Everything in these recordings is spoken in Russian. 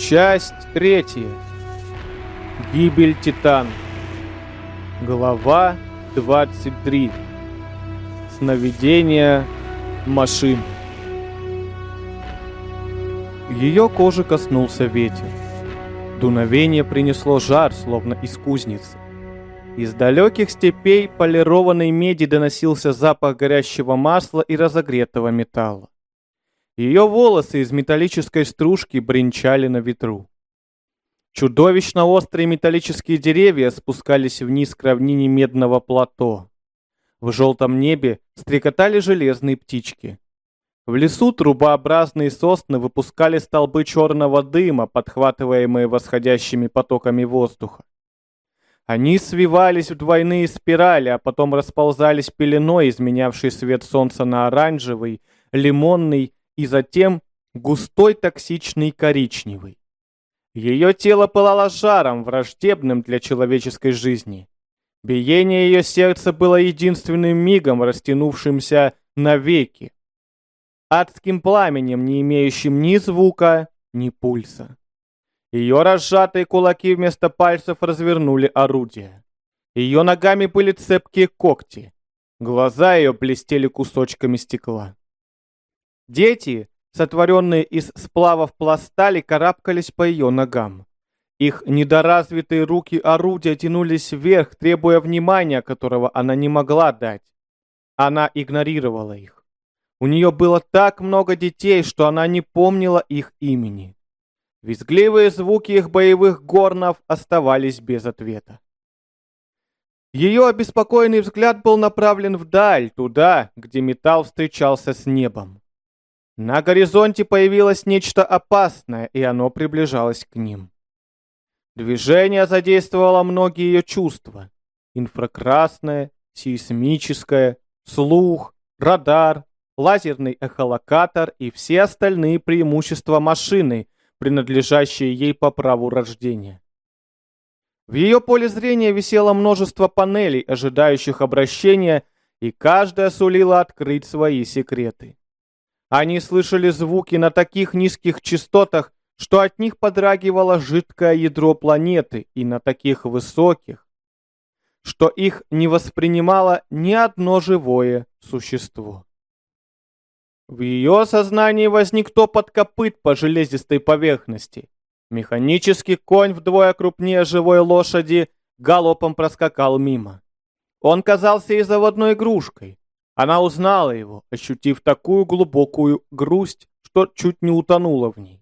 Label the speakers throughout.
Speaker 1: Часть третья. Гибель Титан. Глава 23. Сновидение машин. Ее кожи коснулся ветер. Дуновение принесло жар, словно из кузницы. Из далеких степей полированной меди доносился запах горящего масла и разогретого металла. Ее волосы из металлической стружки бренчали на ветру. Чудовищно острые металлические деревья спускались вниз к равнине медного плато. В желтом небе стрекотали железные птички. В лесу трубообразные сосны выпускали столбы черного дыма, подхватываемые восходящими потоками воздуха. Они свивались в двойные спирали, а потом расползались пеленой, изменявшей свет солнца на оранжевый, лимонный и затем густой токсичный коричневый. Ее тело пылало жаром, враждебным для человеческой жизни. Биение ее сердца было единственным мигом, растянувшимся навеки. Адским пламенем, не имеющим ни звука, ни пульса. Ее разжатые кулаки вместо пальцев развернули орудие. Ее ногами были цепкие когти. Глаза ее блестели кусочками стекла. Дети, сотворенные из сплавов пластали, карабкались по ее ногам. Их недоразвитые руки орудия тянулись вверх, требуя внимания, которого она не могла дать. Она игнорировала их. У нее было так много детей, что она не помнила их имени. Визгливые звуки их боевых горнов оставались без ответа. Ее обеспокоенный взгляд был направлен вдаль, туда, где металл встречался с небом. На горизонте появилось нечто опасное, и оно приближалось к ним. Движение задействовало многие ее чувства. Инфракрасное, сейсмическое, слух, радар, лазерный эхолокатор и все остальные преимущества машины, принадлежащие ей по праву рождения. В ее поле зрения висело множество панелей, ожидающих обращения, и каждая сулила открыть свои секреты. Они слышали звуки на таких низких частотах, что от них подрагивало жидкое ядро планеты, и на таких высоких, что их не воспринимало ни одно живое существо. В ее сознании возник топот копыт по железистой поверхности. Механический конь вдвое крупнее живой лошади галопом проскакал мимо. Он казался ей заводной игрушкой. Она узнала его, ощутив такую глубокую грусть, что чуть не утонула в ней.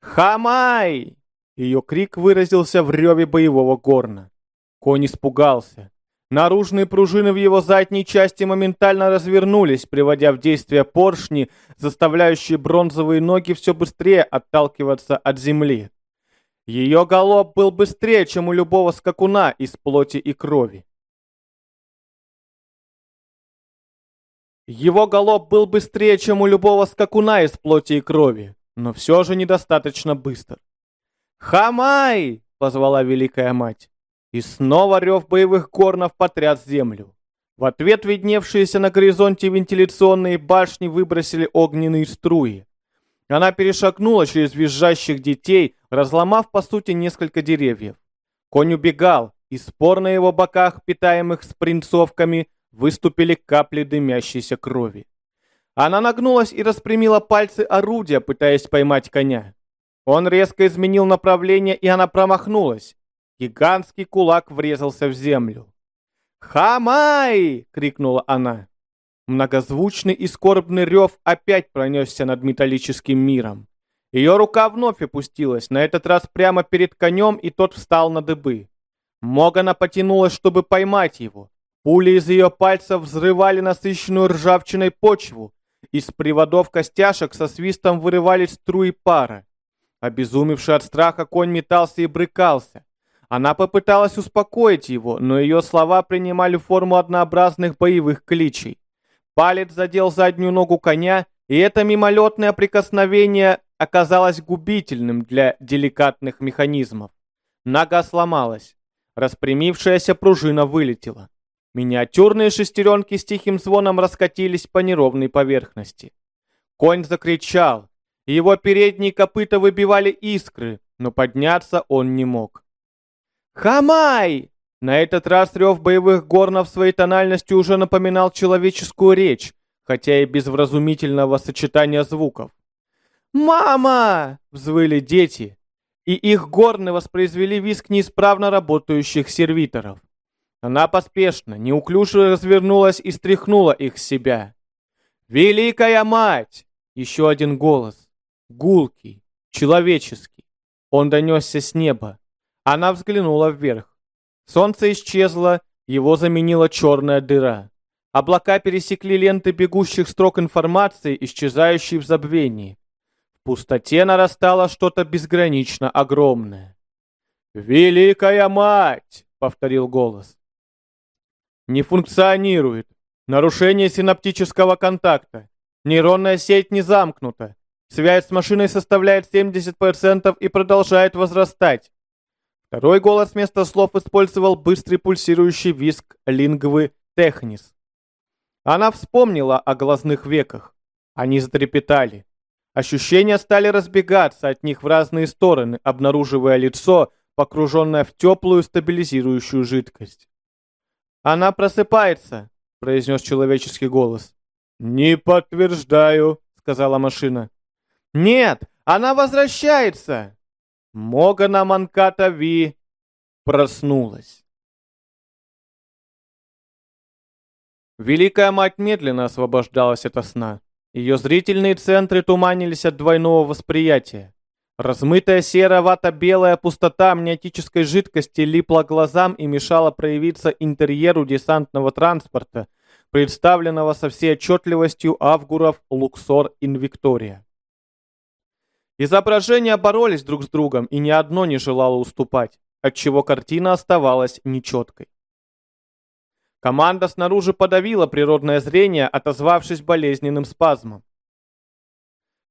Speaker 1: «Хамай!» Ее крик выразился в реве боевого горна. Конь испугался. Наружные пружины в его задней части моментально развернулись, приводя в действие поршни, заставляющие бронзовые ноги все быстрее отталкиваться от земли. Ее галоп был быстрее, чем у любого скакуна из плоти и крови. Его галоп был быстрее, чем у любого скакуна из плоти и крови, но все же недостаточно быстр. «Хамай!» — позвала Великая Мать. И снова рев боевых корнов потряс землю. В ответ видневшиеся на горизонте вентиляционные башни выбросили огненные струи. Она перешагнула через визжащих детей, разломав по сути несколько деревьев. Конь убегал, и спор на его боках, питаемых спринцовками, выступили капли дымящейся крови. Она нагнулась и распрямила пальцы орудия, пытаясь поймать коня. Он резко изменил направление, и она промахнулась. Гигантский кулак врезался в землю. «Хамай!» — крикнула она. Многозвучный и скорбный рев опять пронесся над металлическим миром. Ее рука вновь опустилась, на этот раз прямо перед конем, и тот встал на дыбы. Могана потянулась, чтобы поймать его. Пули из ее пальцев взрывали насыщенную ржавчиной почву. Из приводов костяшек со свистом вырывались струи пара. Обезумевший от страха конь метался и брыкался. Она попыталась успокоить его, но ее слова принимали форму однообразных боевых кличей. Палец задел заднюю ногу коня, и это мимолетное прикосновение оказалось губительным для деликатных механизмов. Нога сломалась. Распрямившаяся пружина вылетела. Миниатюрные шестеренки с тихим звоном раскатились по неровной поверхности. Конь закричал. Его передние копыта выбивали искры, но подняться он не мог. «Хамай!» На этот раз рев боевых горнов своей тональностью уже напоминал человеческую речь, хотя и без вразумительного сочетания звуков. «Мама!» — взвыли дети, и их горны воспроизвели визг неисправно работающих сервиторов. Она поспешно, неуклюже развернулась и стряхнула их с себя. «Великая мать!» Еще один голос. Гулкий, человеческий. Он донесся с неба. Она взглянула вверх. Солнце исчезло, его заменила черная дыра. Облака пересекли ленты бегущих строк информации, исчезающей в забвении. В пустоте нарастало что-то безгранично огромное. «Великая мать!» — повторил голос. «Не функционирует. Нарушение синаптического контакта. Нейронная сеть не замкнута. Связь с машиной составляет 70% и продолжает возрастать. Второй голос вместо слов использовал быстрый пульсирующий виск лингвы технис. Она вспомнила о глазных веках. Они затрепетали. Ощущения стали разбегаться от них в разные стороны, обнаруживая лицо, погруженное в теплую стабилизирующую жидкость. «Она просыпается», — произнес человеческий голос. «Не подтверждаю», — сказала машина. «Нет, она возвращается!» Могана Манката Ви проснулась. Великая мать медленно освобождалась от сна. Ее зрительные центры туманились от двойного восприятия. Размытая серо-вато-белая пустота амниотической жидкости липла глазам и мешала проявиться интерьеру десантного транспорта, представленного со всей отчетливостью Авгуров Луксор Инвиктория. Изображения боролись друг с другом, и ни одно не желало уступать, отчего картина оставалась нечеткой. Команда снаружи подавила природное зрение, отозвавшись болезненным спазмом.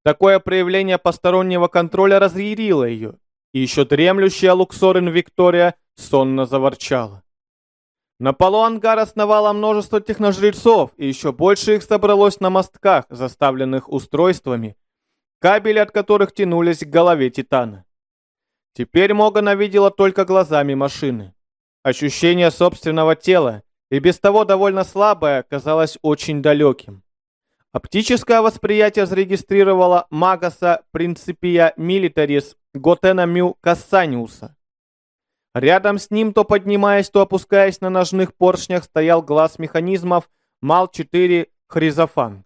Speaker 1: Такое проявление постороннего контроля разъярило ее, и еще дремлющая Луксорин Виктория сонно заворчала. На полу ангара сновало множество техножрецов, и еще больше их собралось на мостках, заставленных устройствами, кабели от которых тянулись к голове Титана. Теперь Могана видела только глазами машины. Ощущение собственного тела, и без того довольно слабое, казалось очень далеким. Оптическое восприятие зарегистрировало Магаса Принципия Милитарис Готена Мю Кассаниуса. Рядом с ним, то поднимаясь, то опускаясь на ножных поршнях, стоял глаз механизмов МАЛ-4 Хризофан.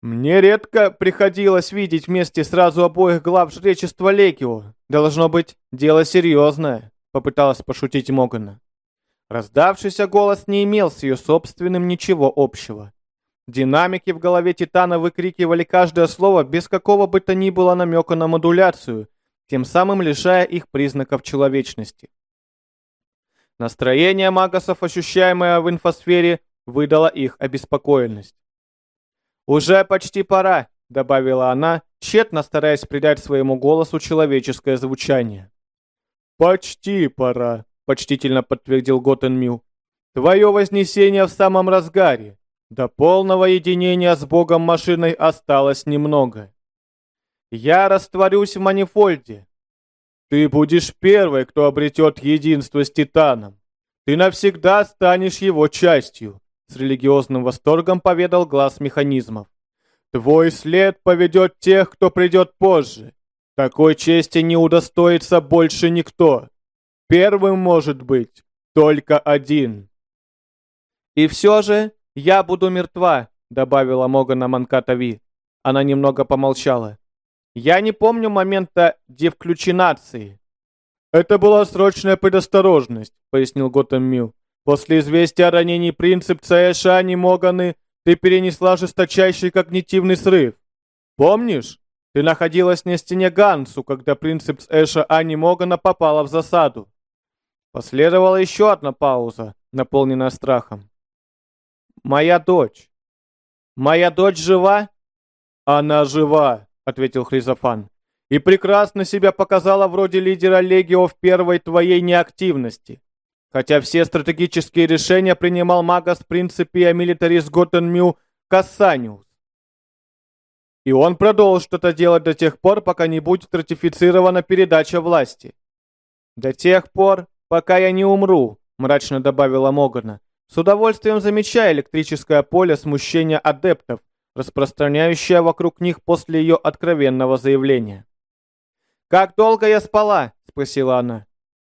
Speaker 1: Мне редко приходилось видеть вместе сразу обоих глав жречества Лекио. Должно быть, дело серьезное, попыталась пошутить Могана. Раздавшийся голос не имел с ее собственным ничего общего. Динамики в голове Титана выкрикивали каждое слово без какого бы то ни было намека на модуляцию, тем самым лишая их признаков человечности. Настроение магасов, ощущаемое в инфосфере, выдало их обеспокоенность. «Уже почти пора», — добавила она, тщетно стараясь придать своему голосу человеческое звучание. «Почти пора», — почтительно подтвердил Готенмю. «Твое вознесение в самом разгаре. До полного единения с Богом машиной осталось немного. Я растворюсь в манифольде. Ты будешь первой, кто обретет единство с Титаном. Ты навсегда станешь его частью. С религиозным восторгом поведал глаз механизмов. Твой след поведет тех, кто придет позже. Такой чести не удостоится больше никто. Первым может быть только один. И все же я буду мертва, добавила Могана Манкатави. Она немного помолчала. Я не помню момента девключинации. Это была срочная предосторожность, пояснил Готэм Мю. После известия о ранении принцип Цаэша Моганы ты перенесла жесточайший когнитивный срыв. Помнишь? Ты находилась на стене Гансу, когда принцип Эша Ани Могана попала в засаду. Последовала еще одна пауза, наполненная страхом. «Моя дочь. Моя дочь жива?» «Она жива», — ответил Хризофан. «И прекрасно себя показала вроде лидера Легио в первой твоей неактивности хотя все стратегические решения принимал Магас Принципия Милитарис Готенмю Кассаниус. И он продолжит это делать до тех пор, пока не будет ратифицирована передача власти. До тех пор, пока я не умру, мрачно добавила Могана, с удовольствием замечая электрическое поле смущения адептов, распространяющее вокруг них после ее откровенного заявления. «Как долго я спала?» — спросила она.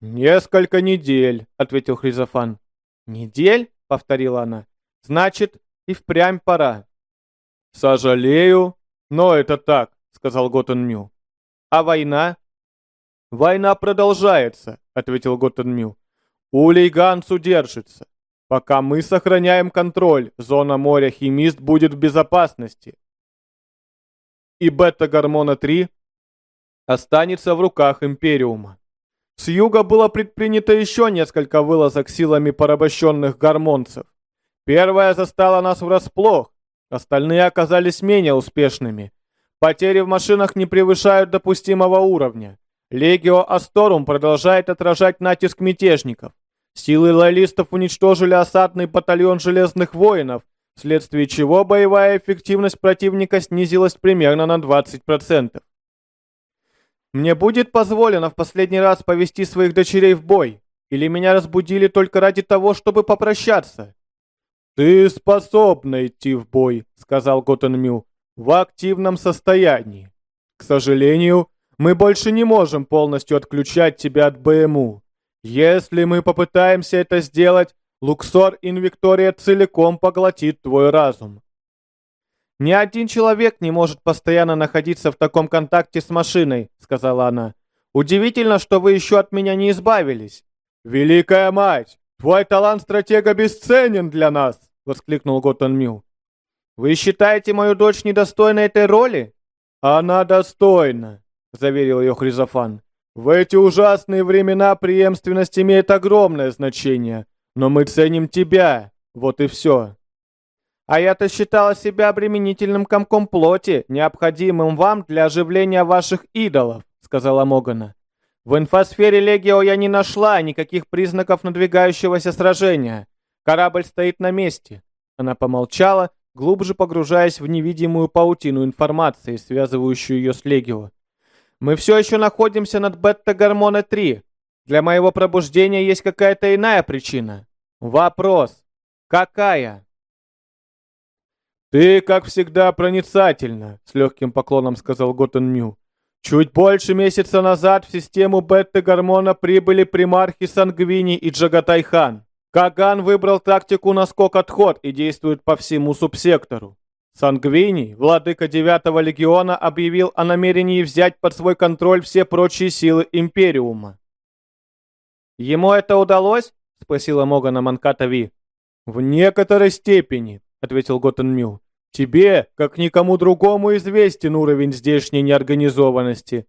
Speaker 1: «Несколько недель», — ответил Хризофан. «Недель?» — повторила она. «Значит, и впрямь пора». «Сожалею, но это так», — сказал Готтен Мю. «А война?» «Война продолжается», — ответил Готтен Мю. «Улей Ганс удержится. Пока мы сохраняем контроль, зона моря Химист будет в безопасности. И бета-гормона-3 останется в руках Империума. С юга было предпринято еще несколько вылазок силами порабощенных гормонцев. Первая застала нас врасплох, остальные оказались менее успешными. Потери в машинах не превышают допустимого уровня. Легио Асторум продолжает отражать натиск мятежников. Силы лоялистов уничтожили осадный батальон Железных Воинов, вследствие чего боевая эффективность противника снизилась примерно на 20%. Мне будет позволено в последний раз повести своих дочерей в бой? Или меня разбудили только ради того, чтобы попрощаться?» «Ты способна идти в бой», — сказал Готенмю, — «в активном состоянии. К сожалению, мы больше не можем полностью отключать тебя от БМУ. Если мы попытаемся это сделать, Луксор Инвиктория целиком поглотит твой разум. «Ни один человек не может постоянно находиться в таком контакте с машиной», — сказала она. «Удивительно, что вы еще от меня не избавились». «Великая мать! Твой талант стратега бесценен для нас!» — воскликнул Готтон Мю. «Вы считаете мою дочь недостойной этой роли?» «Она достойна», — заверил ее Хризофан. «В эти ужасные времена преемственность имеет огромное значение, но мы ценим тебя, вот и все». А я-то считала себя обременительным комком плоти, необходимым вам для оживления ваших идолов», — сказала Могана. «В инфосфере Легио я не нашла никаких признаков надвигающегося сражения. Корабль стоит на месте». Она помолчала, глубже погружаясь в невидимую паутину информации, связывающую ее с Легио. «Мы все еще находимся над бета-гормона-3. Для моего пробуждения есть какая-то иная причина. Вопрос. Какая?» «Ты, как всегда, проницательна», — с легким поклоном сказал Готтен Мю. «Чуть больше месяца назад в систему бета-гормона прибыли примархи Сангвини и Джагатайхан. Каган выбрал тактику наскок-отход и действует по всему субсектору. Сангвини, владыка девятого легиона, объявил о намерении взять под свой контроль все прочие силы Империума. «Ему это удалось?» — спросила Могана Манкатави. «В некоторой степени», — ответил Готтенмю. «Тебе, как никому другому, известен уровень здешней неорганизованности».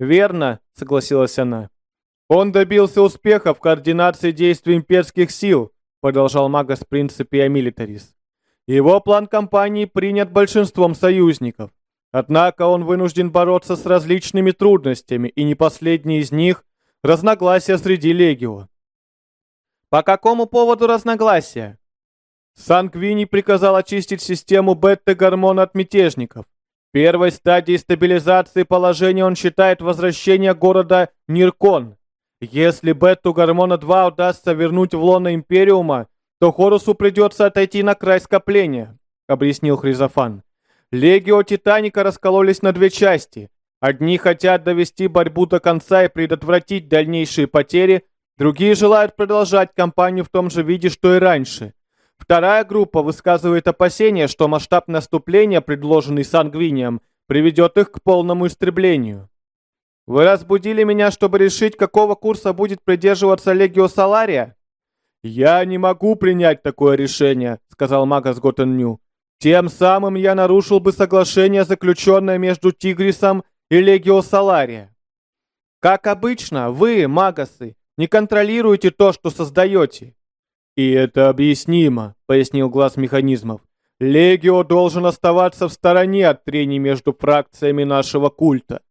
Speaker 1: «Верно», — согласилась она. «Он добился успеха в координации действий имперских сил», — продолжал Магас Принципия Милитарис. «Его план кампании принят большинством союзников. Однако он вынужден бороться с различными трудностями, и не последний из них — разногласия среди легио». «По какому поводу разногласия?» Сангвини приказал очистить систему бета-гормона от мятежников. Первой стадией стабилизации положения он считает возвращение города Ниркон. Если бету-гормона-2 удастся вернуть в лоно Империума, то Хорусу придется отойти на край скопления, объяснил Хризофан. Легио Титаника раскололись на две части. Одни хотят довести борьбу до конца и предотвратить дальнейшие потери, другие желают продолжать кампанию в том же виде, что и раньше. Вторая группа высказывает опасения, что масштаб наступления, предложенный Сангвинием, приведет их к полному истреблению. Вы разбудили меня, чтобы решить, какого курса будет придерживаться Легио Салария? Я не могу принять такое решение, сказал Магас Готенню. Тем самым я нарушил бы соглашение, заключенное между Тигрисом и Легио Салария. Как обычно, вы, Магасы, не контролируете то, что создаете. «И это объяснимо», — пояснил глаз механизмов. «Легио должен оставаться в стороне от трений между фракциями нашего культа».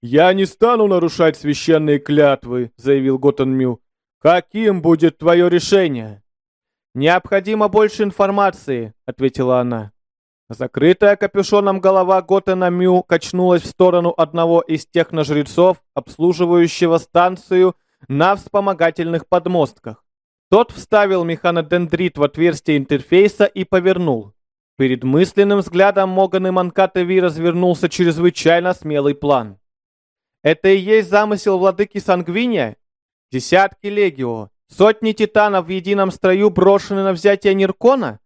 Speaker 1: «Я не стану нарушать священные клятвы», — заявил Готенмю. «Каким будет твое решение?» «Необходимо больше информации», — ответила она. Закрытая капюшоном голова Готена Мю качнулась в сторону одного из техножрецов, обслуживающего станцию на вспомогательных подмостках. Тот вставил механодендрит в отверстие интерфейса и повернул. Перед мысленным взглядом Моган и Манкатеви развернулся чрезвычайно смелый план. Это и есть замысел владыки Сангвиния? Десятки легио, сотни титанов в едином строю брошены на взятие Ниркона?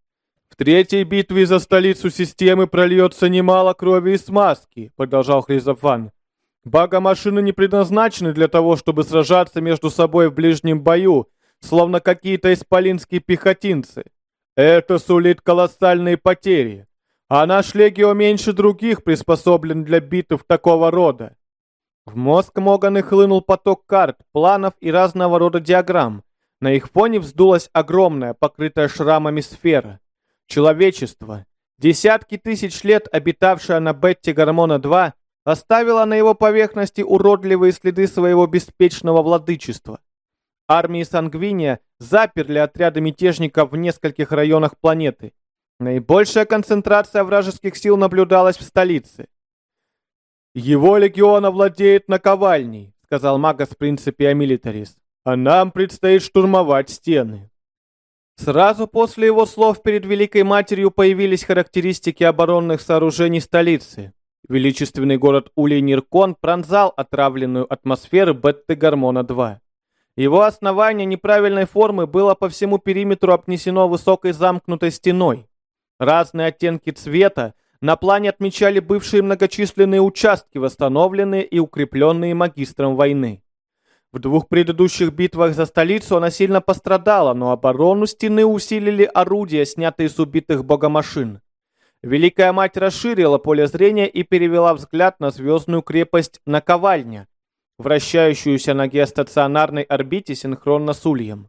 Speaker 1: В третьей битве за столицу системы прольется немало крови и смазки, продолжал Хризофан. Бага-машины не предназначены для того, чтобы сражаться между собой в ближнем бою, словно какие-то исполинские пехотинцы. Это сулит колоссальные потери. А наш легио меньше других приспособлен для битв такого рода. В мозг Моганы хлынул поток карт, планов и разного рода диаграмм. На их фоне вздулась огромная, покрытая шрамами сфера. Человечество, десятки тысяч лет обитавшее на Бетте Гормона-2, оставило на его поверхности уродливые следы своего беспечного владычества. Армии Сангвиния заперли отряды мятежников в нескольких районах планеты. Наибольшая концентрация вражеских сил наблюдалась в столице. «Его легион владеет наковальней», — сказал Магас Принципиа Милитарис. «А нам предстоит штурмовать стены». Сразу после его слов перед Великой Матерью появились характеристики оборонных сооружений столицы. Величественный город Улей-Ниркон пронзал отравленную атмосферу Бетты-Гормона-2. Его основание неправильной формы было по всему периметру обнесено высокой замкнутой стеной. Разные оттенки цвета на плане отмечали бывшие многочисленные участки, восстановленные и укрепленные магистром войны. В двух предыдущих битвах за столицу она сильно пострадала, но оборону стены усилили орудия, снятые с убитых богомашин. Великая Мать расширила поле зрения и перевела взгляд на звездную крепость Наковальня, вращающуюся на геостационарной орбите синхронно с Ульем.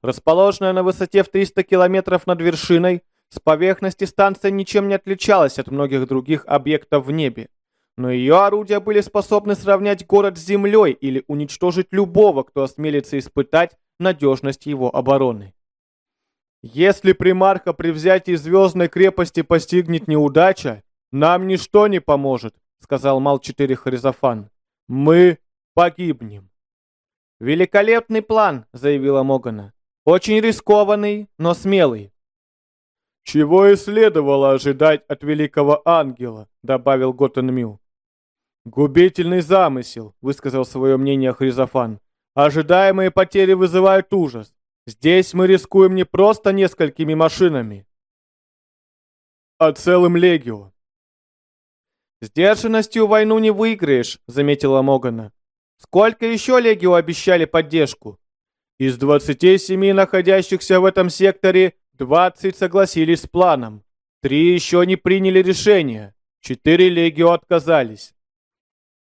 Speaker 1: Расположенная на высоте в 300 километров над вершиной, с поверхности станция ничем не отличалась от многих других объектов в небе, но ее орудия были способны сравнять город с землей или уничтожить любого, кто осмелится испытать надежность его обороны. Если примарха при взятии звездной крепости постигнет неудача, нам ничто не поможет, сказал Мал-4 Харизофан. Мы погибнем. Великолепный план, заявила Могана. Очень рискованный, но смелый. «Чего и следовало ожидать от великого ангела», — добавил Готтенмю. «Губительный замысел», — высказал свое мнение Хризофан. «Ожидаемые потери вызывают ужас. Здесь мы рискуем не просто несколькими машинами, а целым легио». «Сдержанностью войну не выиграешь», — заметила Могана. «Сколько еще легио обещали поддержку?» «Из 27 находящихся в этом секторе Двадцать согласились с планом. Три еще не приняли решение. Четыре легио отказались.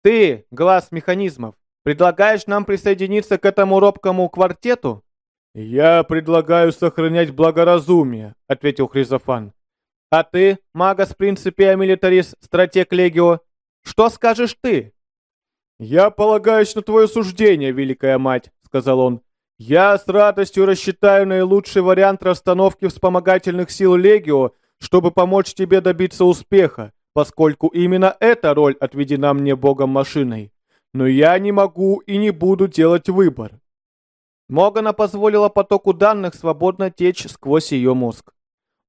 Speaker 1: Ты, глаз механизмов, предлагаешь нам присоединиться к этому робкому квартету? Я предлагаю сохранять благоразумие, ответил Хризофан. А ты, магас принципиа милитарис, стратег легио, что скажешь ты? Я полагаюсь на твое суждение, великая мать, сказал он. Я с радостью рассчитаю наилучший вариант расстановки вспомогательных сил Легио, чтобы помочь тебе добиться успеха, поскольку именно эта роль отведена мне богом-машиной. Но я не могу и не буду делать выбор. Могана позволила потоку данных свободно течь сквозь ее мозг.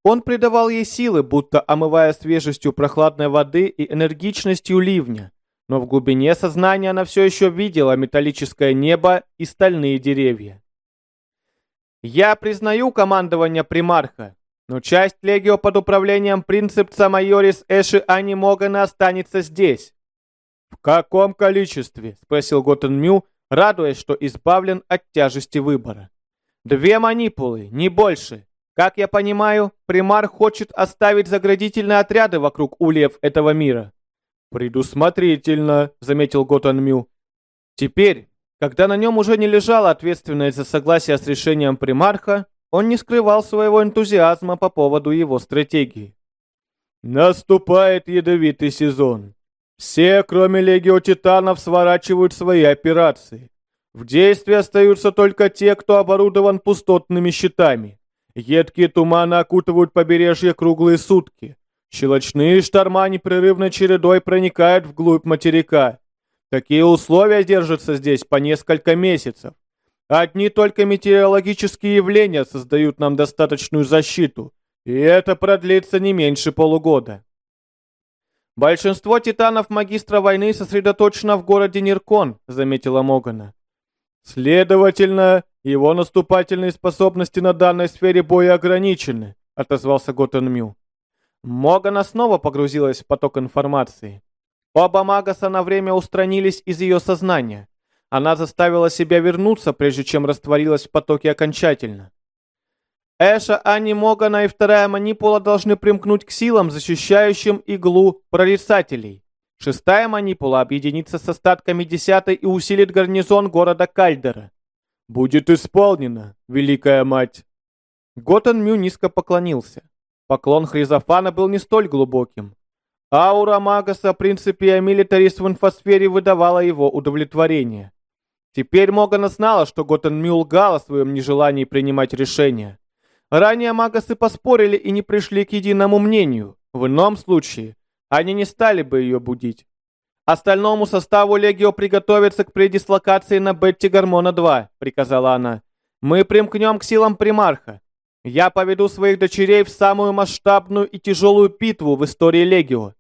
Speaker 1: Он придавал ей силы, будто омывая свежестью прохладной воды и энергичностью ливня но в глубине сознания она все еще видела металлическое небо и стальные деревья. «Я признаю командование примарха, но часть легио под управлением принципца майорис Эши Ани Могана останется здесь». «В каком количестве?» — спросил Готтен Мю, радуясь, что избавлен от тяжести выбора. «Две манипулы, не больше. Как я понимаю, примар хочет оставить заградительные отряды вокруг ульев этого мира». «Предусмотрительно», — заметил Готанмю. Теперь, когда на нем уже не лежала ответственность за согласие с решением примарха, он не скрывал своего энтузиазма по поводу его стратегии. Наступает ядовитый сезон. Все, кроме Легио Титанов, сворачивают свои операции. В действии остаются только те, кто оборудован пустотными щитами. Едкие туманы окутывают побережье круглые сутки. Щелочные шторма непрерывной чередой проникают вглубь материка. Такие условия держатся здесь по несколько месяцев. Одни только метеорологические явления создают нам достаточную защиту, и это продлится не меньше полугода. Большинство титанов магистра войны сосредоточено в городе Ниркон, заметила Могана. Следовательно, его наступательные способности на данной сфере боя ограничены, отозвался Готен Мю. Могана снова погрузилась в поток информации. Оба Магаса на время устранились из ее сознания. Она заставила себя вернуться, прежде чем растворилась в потоке окончательно. Эша, Ани, Могана и вторая манипула должны примкнуть к силам, защищающим иглу прорицателей. Шестая манипула объединится с остатками десятой и усилит гарнизон города Кальдера. «Будет исполнено, Великая Мать!» Готан Мю низко поклонился. Поклон Хризофана был не столь глубоким. Аура Магаса Принципия Милитарис в инфосфере выдавала его удовлетворение. Теперь Могана знала, что Готен Мю лгал о своем нежелании принимать решения. Ранее Магасы поспорили и не пришли к единому мнению. В ином случае они не стали бы ее будить. Остальному составу Легио приготовиться к предислокации на Бетти Гормона-2, приказала она. Мы примкнем к силам примарха. Я поведу своих дочерей в самую масштабную и тяжелую битву в истории Легио.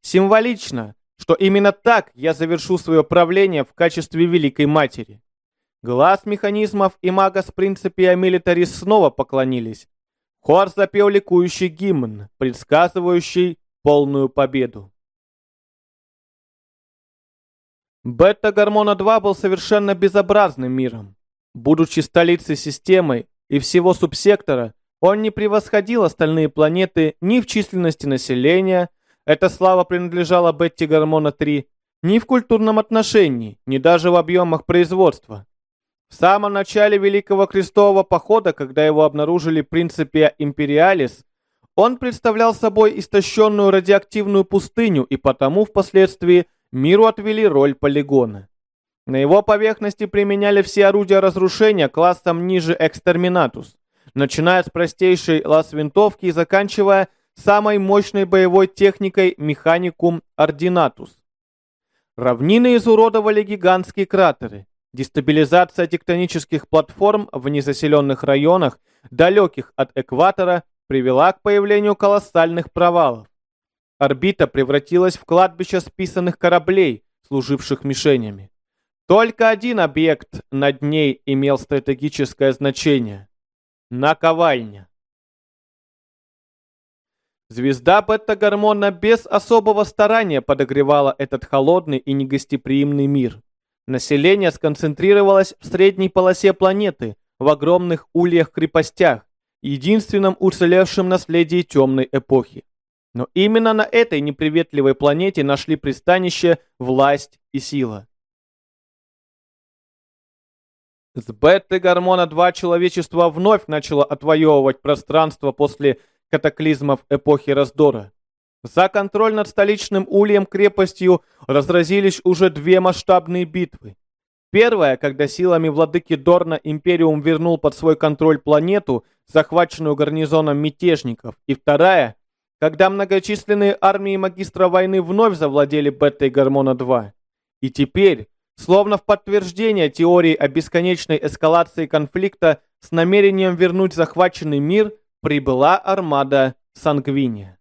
Speaker 1: Символично, что именно так я завершу свое правление в качестве Великой Матери. Глаз механизмов и мага с принципия милитарис снова поклонились. Хор запел ликующий гимн, предсказывающий полную победу. Бета-гормона-2 был совершенно безобразным миром. Будучи столицей системы и всего субсектора, он не превосходил остальные планеты ни в численности населения, эта слава принадлежала Бетти-гормона-3, ни в культурном отношении, ни даже в объемах производства. В самом начале Великого Крестового Похода, когда его обнаружили Принципия Империалис, он представлял собой истощенную радиоактивную пустыню и потому впоследствии миру отвели роль полигона. На его поверхности применяли все орудия разрушения классом ниже Экстерминатус, начиная с простейшей лаз-винтовки и заканчивая самой мощной боевой техникой Механикум Ординатус. Равнины изуродовали гигантские кратеры. Дестабилизация тектонических платформ в незаселенных районах, далеких от экватора, привела к появлению колоссальных провалов. Орбита превратилась в кладбище списанных кораблей, служивших мишенями. Только один объект над ней имел стратегическое значение – наковальня. Звезда бета-гормона без особого старания подогревала этот холодный и негостеприимный мир. Население сконцентрировалось в средней полосе планеты, в огромных ульях-крепостях, единственном уцелевшем наследии темной эпохи. Но именно на этой неприветливой планете нашли пристанище власть и сила. С бета-гормона-2 человечество вновь начало отвоевывать пространство после катаклизмов эпохи раздора. За контроль над столичным ульем-крепостью разразились уже две масштабные битвы. Первая, когда силами владыки Дорна Империум вернул под свой контроль планету, захваченную гарнизоном мятежников. И вторая, когда многочисленные армии магистра войны вновь завладели бетой Гормона-2. И теперь, словно в подтверждение теории о бесконечной эскалации конфликта с намерением вернуть захваченный мир, прибыла армада Сангвиния.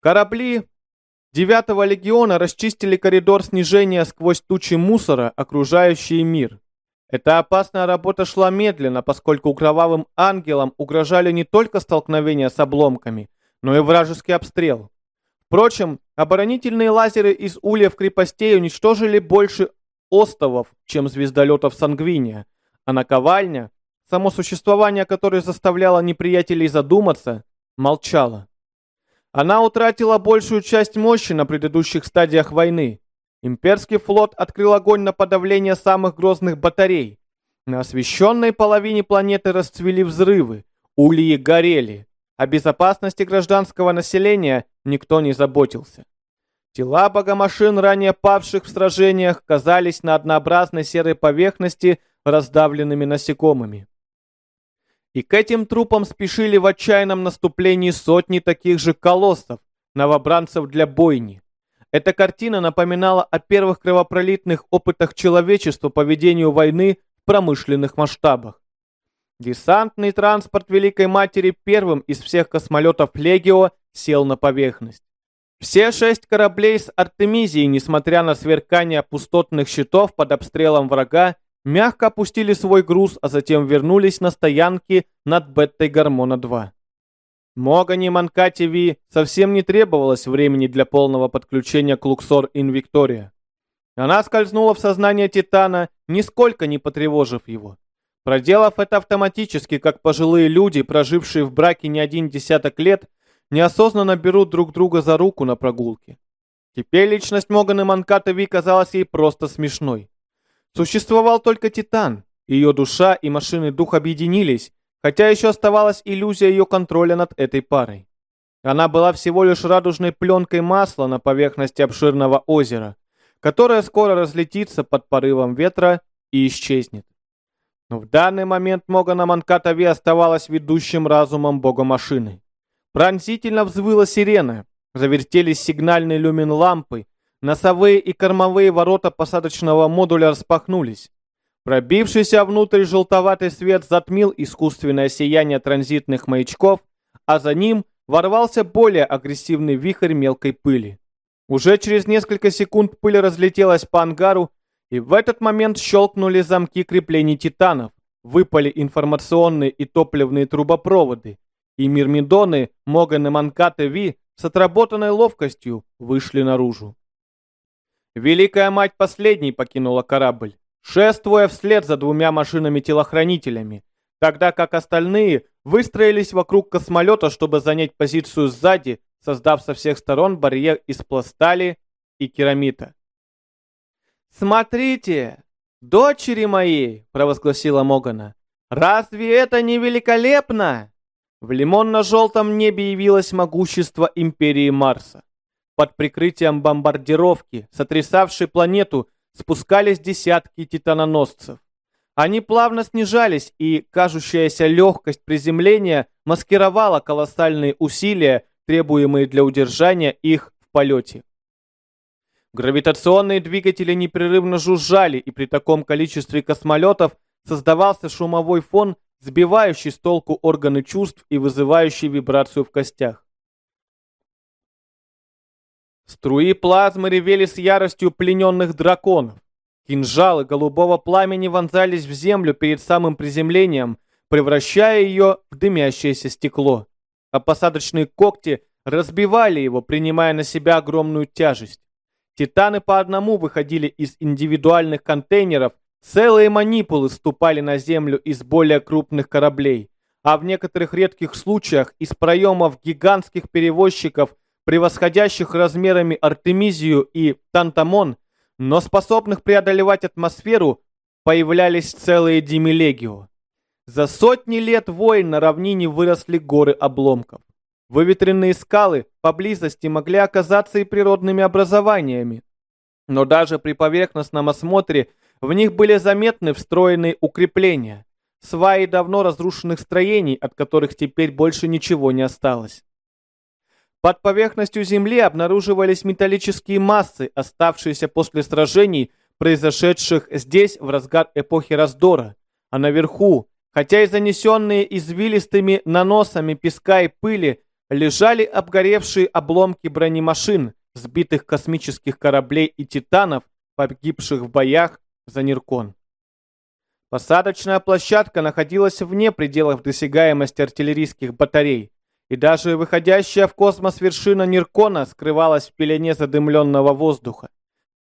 Speaker 1: Корабли Девятого легиона расчистили коридор снижения сквозь тучи мусора, окружающий мир. Эта опасная работа шла медленно, поскольку кровавым ангелам угрожали не только столкновения с обломками, но и вражеский обстрел. Впрочем, оборонительные лазеры из ульев крепостей уничтожили больше остовов, чем звездолетов Сангвиния, а наковальня, само существование которой заставляло неприятелей задуматься, молчала. Она утратила большую часть мощи на предыдущих стадиях войны. Имперский флот открыл огонь на подавление самых грозных батарей. На освещенной половине планеты расцвели взрывы, ульи горели. О безопасности гражданского населения никто не заботился. Тела богомашин, ранее павших в сражениях, казались на однообразной серой поверхности раздавленными насекомыми. И к этим трупам спешили в отчаянном наступлении сотни таких же колоссов, новобранцев для бойни. Эта картина напоминала о первых кровопролитных опытах человечества по ведению войны в промышленных масштабах. Десантный транспорт Великой Матери первым из всех космолетов Легио сел на поверхность. Все шесть кораблей с Артемизией, несмотря на сверкание пустотных щитов под обстрелом врага, мягко опустили свой груз, а затем вернулись на стоянки над Беттой Гормона-2. Могани Манкати Ви совсем не требовалось времени для полного подключения к Луксор Ин Виктория. Она скользнула в сознание Титана, нисколько не потревожив его. Проделав это автоматически, как пожилые люди, прожившие в браке не один десяток лет, неосознанно берут друг друга за руку на прогулке. Теперь личность Моганы Манката Ви казалась ей просто смешной. Существовал только Титан, ее душа и машины дух объединились, хотя еще оставалась иллюзия ее контроля над этой парой. Она была всего лишь радужной пленкой масла на поверхности обширного озера, которое скоро разлетится под порывом ветра и исчезнет. Но в данный момент Могана Манкатави оставалась ведущим разумом бога машины. Пронзительно взвыла сирена, завертелись сигнальные люмин-лампы, носовые и кормовые ворота посадочного модуля распахнулись. Пробившийся внутрь желтоватый свет затмил искусственное сияние транзитных маячков, а за ним ворвался более агрессивный вихрь мелкой пыли. Уже через несколько секунд пыль разлетелась по ангару, и в этот момент щелкнули замки креплений титанов, выпали информационные и топливные трубопроводы, и Мирмидоны, Моган и Манкаты Ви с отработанной ловкостью вышли наружу. Великая мать последней покинула корабль шествуя вслед за двумя машинами-телохранителями, тогда как остальные выстроились вокруг космолета, чтобы занять позицию сзади, создав со всех сторон барьер из пластали и керамита. «Смотрите, дочери мои!» — провозгласила Могана. «Разве это не великолепно?» В лимонно-желтом небе явилось могущество Империи Марса. Под прикрытием бомбардировки, сотрясавшей планету, спускались десятки титаноносцев. Они плавно снижались, и кажущаяся легкость приземления маскировала колоссальные усилия, требуемые для удержания их в полете. Гравитационные двигатели непрерывно жужжали, и при таком количестве космолетов создавался шумовой фон, сбивающий с толку органы чувств и вызывающий вибрацию в костях. Струи плазмы ревели с яростью плененных драконов. Кинжалы голубого пламени вонзались в землю перед самым приземлением, превращая ее в дымящееся стекло. А посадочные когти разбивали его, принимая на себя огромную тяжесть. Титаны по одному выходили из индивидуальных контейнеров, целые манипулы ступали на землю из более крупных кораблей, а в некоторых редких случаях из проемов гигантских перевозчиков – превосходящих размерами Артемизию и Тантамон, но способных преодолевать атмосферу, появлялись целые Демилегио. За сотни лет войн на равнине выросли горы обломков. Выветренные скалы поблизости могли оказаться и природными образованиями. Но даже при поверхностном осмотре в них были заметны встроенные укрепления, сваи давно разрушенных строений, от которых теперь больше ничего не осталось. Под поверхностью Земли обнаруживались металлические массы, оставшиеся после сражений, произошедших здесь в разгар эпохи раздора. А наверху, хотя и занесенные извилистыми наносами песка и пыли, лежали обгоревшие обломки бронемашин, сбитых космических кораблей и титанов, погибших в боях за Ниркон. Посадочная площадка находилась вне пределов досягаемости артиллерийских батарей и даже выходящая в космос вершина Ниркона скрывалась в пелене задымленного воздуха.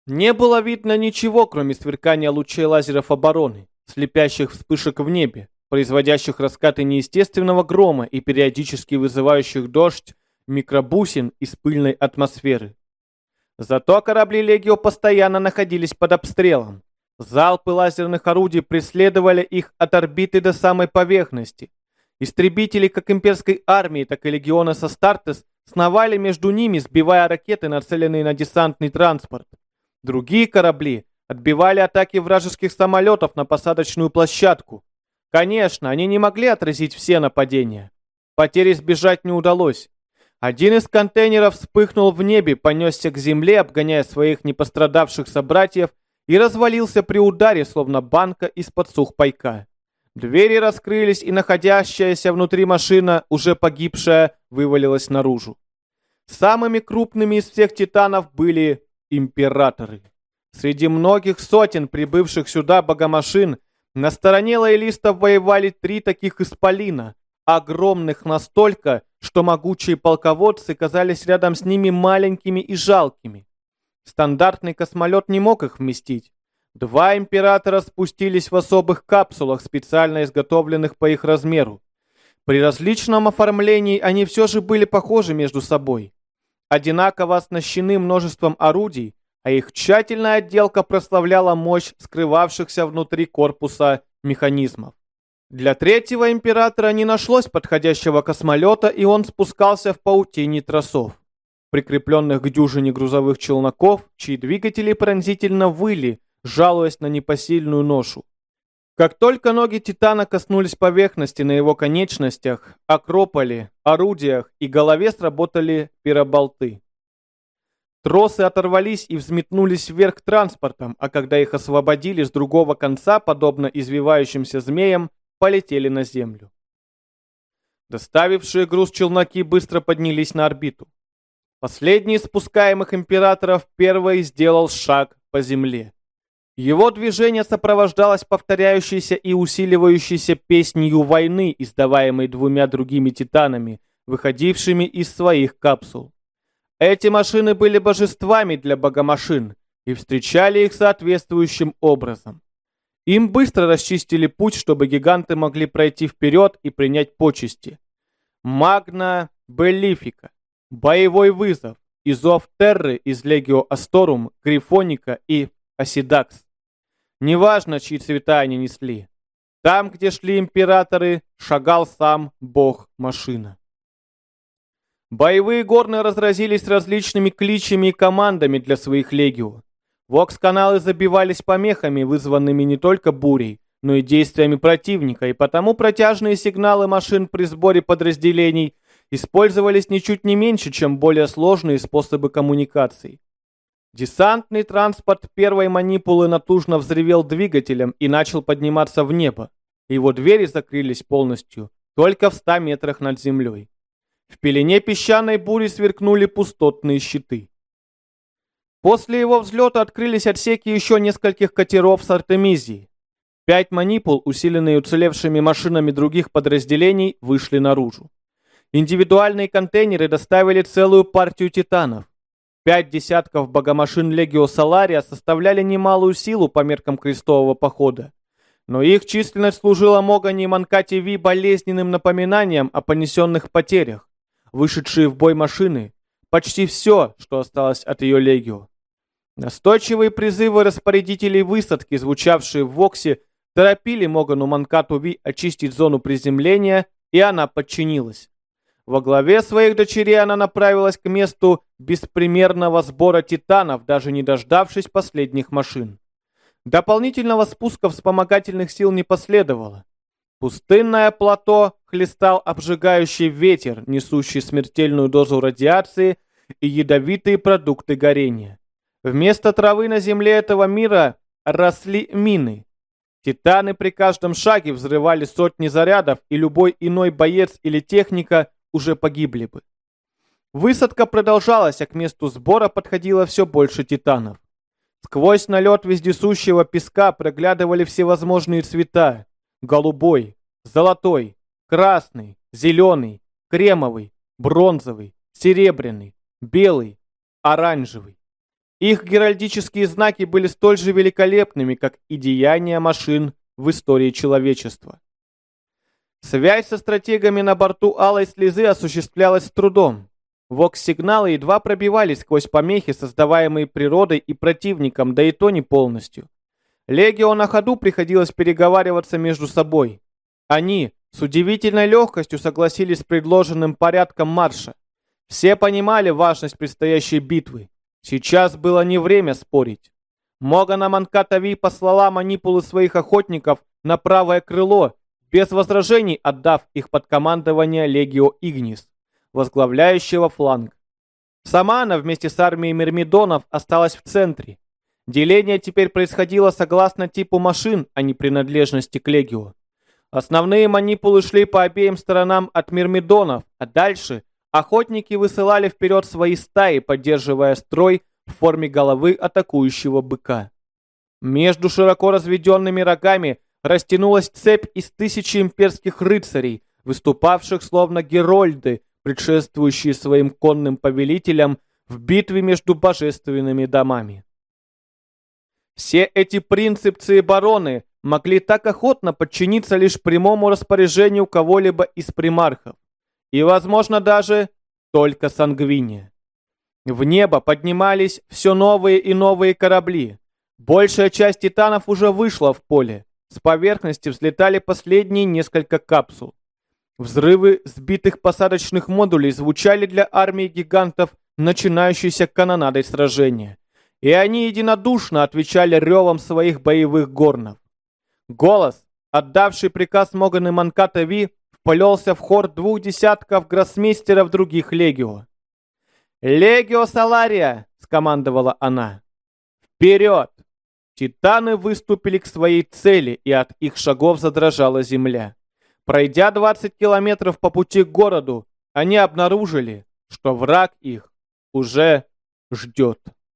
Speaker 1: Не было видно ничего, кроме сверкания лучей лазеров обороны, слепящих вспышек в небе, производящих раскаты неестественного грома и периодически вызывающих дождь микробусин из пыльной атмосферы. Зато корабли Легио постоянно находились под обстрелом. Залпы лазерных орудий преследовали их от орбиты до самой поверхности, Истребители как имперской армии, так и легиона Састартес сновали между ними, сбивая ракеты, нацеленные на десантный транспорт. Другие корабли отбивали атаки вражеских самолетов на посадочную площадку. Конечно, они не могли отразить все нападения. Потери сбежать не удалось. Один из контейнеров вспыхнул в небе, понесся к земле, обгоняя своих непострадавших собратьев, и развалился при ударе, словно банка из-под сухпайка. Двери раскрылись, и находящаяся внутри машина, уже погибшая, вывалилась наружу. Самыми крупными из всех титанов были императоры. Среди многих сотен прибывших сюда богомашин на стороне лоялистов воевали три таких исполина, огромных настолько, что могучие полководцы казались рядом с ними маленькими и жалкими. Стандартный космолет не мог их вместить. Два императора спустились в особых капсулах, специально изготовленных по их размеру. При различном оформлении они все же были похожи между собой. Одинаково оснащены множеством орудий, а их тщательная отделка прославляла мощь скрывавшихся внутри корпуса механизмов. Для третьего императора не нашлось подходящего космолета, и он спускался в паутине тросов, прикрепленных к дюжине грузовых челноков, чьи двигатели пронзительно выли, жалуясь на непосильную ношу. Как только ноги Титана коснулись поверхности на его конечностях, акрополе, орудиях и голове сработали пироболты. Тросы оторвались и взметнулись вверх транспортом, а когда их освободили с другого конца, подобно извивающимся змеям, полетели на землю. Доставившие груз челноки быстро поднялись на орбиту. Последний из спускаемых императоров первый сделал шаг по земле. Его движение сопровождалось повторяющейся и усиливающейся песнью войны, издаваемой двумя другими титанами, выходившими из своих капсул. Эти машины были божествами для богомашин и встречали их соответствующим образом. Им быстро расчистили путь, чтобы гиганты могли пройти вперед и принять почести. Магна Беллифика, Боевой вызов, Изов Терры из Легио Асторум, Грифоника и Оседакс. Неважно, чьи цвета они несли. Там, где шли императоры, шагал сам бог-машина. Боевые горны разразились различными кличами и командами для своих легио. Вокс-каналы забивались помехами, вызванными не только бурей, но и действиями противника, и потому протяжные сигналы машин при сборе подразделений использовались ничуть не меньше, чем более сложные способы коммуникаций. Десантный транспорт первой манипулы натужно взревел двигателем и начал подниматься в небо. Его двери закрылись полностью, только в ста метрах над землей. В пелене песчаной бури сверкнули пустотные щиты. После его взлета открылись отсеки еще нескольких катеров с Артемизией. Пять манипул, усиленные уцелевшими машинами других подразделений, вышли наружу. Индивидуальные контейнеры доставили целую партию титанов. Пять десятков богомашин Легио Салария составляли немалую силу по меркам крестового похода. Но их численность служила Могани и Манкати Ви болезненным напоминанием о понесенных потерях. Вышедшие в бой машины – почти все, что осталось от ее Легио. Настойчивые призывы распорядителей высадки, звучавшие в Воксе, торопили Могану Манкату Ви очистить зону приземления, и она подчинилась. Во главе своих дочерей она направилась к месту беспримерного сбора титанов, даже не дождавшись последних машин. Дополнительного спуска вспомогательных сил не последовало. Пустынное плато хлестал обжигающий ветер, несущий смертельную дозу радиации и ядовитые продукты горения. Вместо травы на земле этого мира росли мины. Титаны при каждом шаге взрывали сотни зарядов, и любой иной боец или техника уже погибли бы. Высадка продолжалась, а к месту сбора подходило все больше титанов. Сквозь налет вездесущего песка проглядывали всевозможные цвета. Голубой, золотой, красный, зеленый, кремовый, бронзовый, серебряный, белый, оранжевый. Их геральдические знаки были столь же великолепными, как и деяния машин в истории человечества. Связь со стратегами на борту Алой Слезы осуществлялась с трудом. Вокс-сигналы едва пробивались сквозь помехи, создаваемые природой и противником, да и то не полностью. Легио на ходу приходилось переговариваться между собой. Они с удивительной легкостью согласились с предложенным порядком марша. Все понимали важность предстоящей битвы. Сейчас было не время спорить. Могана Манкатави послала манипулы своих охотников на правое крыло без возражений отдав их под командование Легио Игнис, возглавляющего фланг. Сама она вместе с армией Мирмидонов осталась в центре. Деление теперь происходило согласно типу машин, а не принадлежности к Легио. Основные манипулы шли по обеим сторонам от Мирмидонов, а дальше охотники высылали вперед свои стаи, поддерживая строй в форме головы атакующего быка. Между широко разведенными рогами растянулась цепь из тысячи имперских рыцарей, выступавших словно герольды, предшествующие своим конным повелителям в битве между божественными домами. Все эти принципцы и бароны могли так охотно подчиниться лишь прямому распоряжению кого-либо из примархов. И, возможно, даже только Сангвиния. В небо поднимались все новые и новые корабли. Большая часть титанов уже вышла в поле. С поверхности взлетали последние несколько капсул. Взрывы сбитых посадочных модулей звучали для армии гигантов начинающейся канонадой сражения. И они единодушно отвечали ревом своих боевых горнов. Голос, отдавший приказ Моган и Манката Ви, вполелся в хор двух десятков гроссмейстеров других легио. «Легио Салария!» — скомандовала она. «Вперед!» Титаны выступили к своей цели, и от их шагов задрожала земля. Пройдя 20 километров по пути к городу, они обнаружили, что враг их уже ждет.